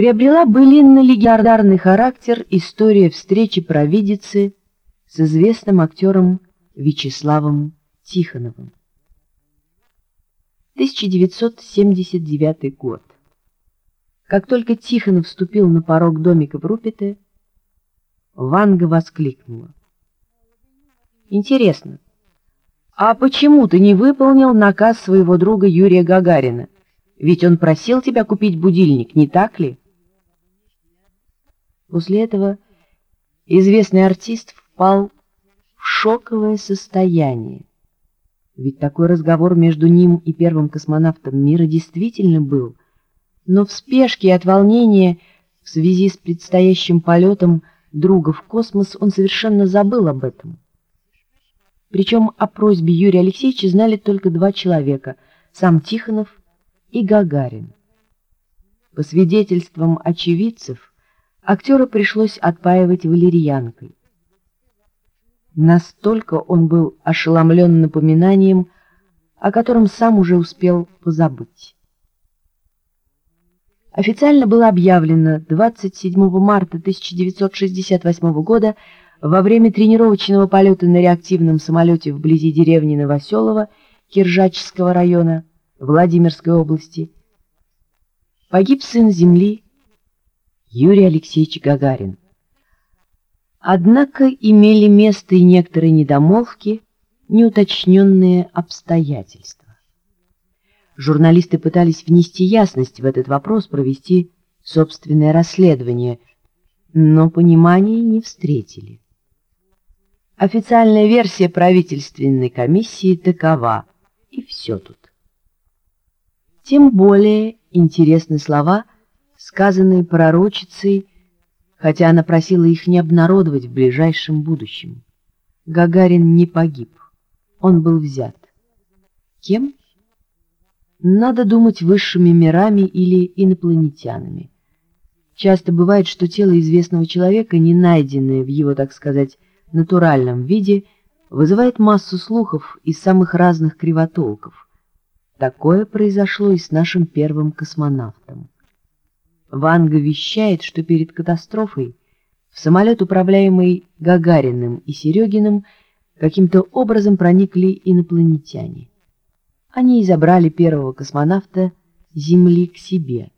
приобрела былинно-легендарный характер история встречи провидицы с известным актером Вячеславом Тихоновым. 1979 год. Как только Тихонов вступил на порог домика в Рупите, Ванга воскликнула. «Интересно, а почему ты не выполнил наказ своего друга Юрия Гагарина? Ведь он просил тебя купить будильник, не так ли?» После этого известный артист впал в шоковое состояние. Ведь такой разговор между ним и первым космонавтом мира действительно был. Но в спешке и от волнения в связи с предстоящим полетом друга в космос он совершенно забыл об этом. Причем о просьбе Юрия Алексеевича знали только два человека — сам Тихонов и Гагарин. По свидетельствам очевидцев, актера пришлось отпаивать валерьянкой. Настолько он был ошеломлен напоминанием, о котором сам уже успел позабыть. Официально было объявлено 27 марта 1968 года во время тренировочного полета на реактивном самолете вблизи деревни Новоселово Киржачского района Владимирской области погиб сын Земли Юрий Алексеевич Гагарин. Однако имели место и некоторые недомолвки, неуточненные обстоятельства. Журналисты пытались внести ясность в этот вопрос, провести собственное расследование, но понимания не встретили. Официальная версия правительственной комиссии такова, и все тут. Тем более интересны слова, сказанные пророчицей хотя она просила их не обнародовать в ближайшем будущем. Гагарин не погиб, он был взят. Кем? Надо думать высшими мирами или инопланетянами. Часто бывает, что тело известного человека, не найденное в его, так сказать, натуральном виде, вызывает массу слухов из самых разных кривотолков. Такое произошло и с нашим первым космонавтом. Ванга вещает, что перед катастрофой в самолет, управляемый Гагариным и Серегиным, каким-то образом проникли инопланетяне. Они и забрали первого космонавта Земли к себе,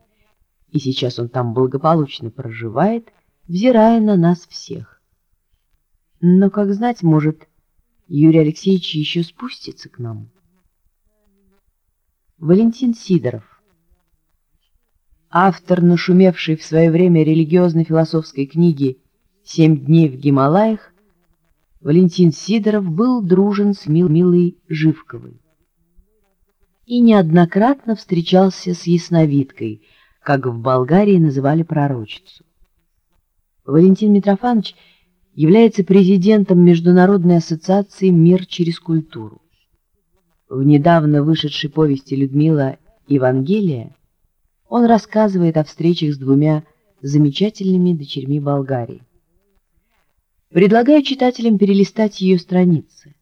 и сейчас он там благополучно проживает, взирая на нас всех. Но, как знать, может, Юрий Алексеевич еще спустится к нам. Валентин Сидоров автор нашумевшей в свое время религиозно-философской книги «Семь дней в Гималаях», Валентин Сидоров был дружен с мил Милой Живковой и неоднократно встречался с ясновидкой, как в Болгарии называли пророчицу. Валентин Митрофанович является президентом Международной ассоциации «Мир через культуру». В недавно вышедшей повести Людмила «Евангелие» он рассказывает о встречах с двумя замечательными дочерьми Болгарии. Предлагаю читателям перелистать ее страницы.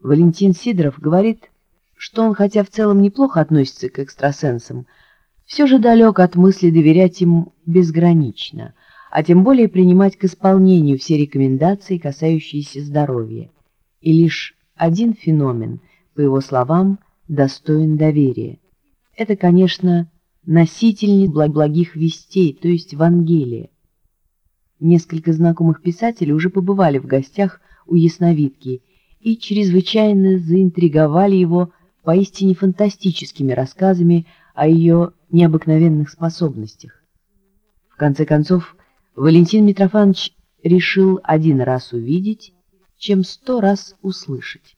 Валентин Сидоров говорит, что он, хотя в целом неплохо относится к экстрасенсам, все же далек от мысли доверять им безгранично, а тем более принимать к исполнению все рекомендации, касающиеся здоровья. И лишь один феномен, по его словам, достоин доверия это, конечно, носительница благих вестей, то есть Вангелия. Несколько знакомых писателей уже побывали в гостях у ясновидки и чрезвычайно заинтриговали его поистине фантастическими рассказами о ее необыкновенных способностях. В конце концов, Валентин Митрофанович решил один раз увидеть, чем сто раз услышать.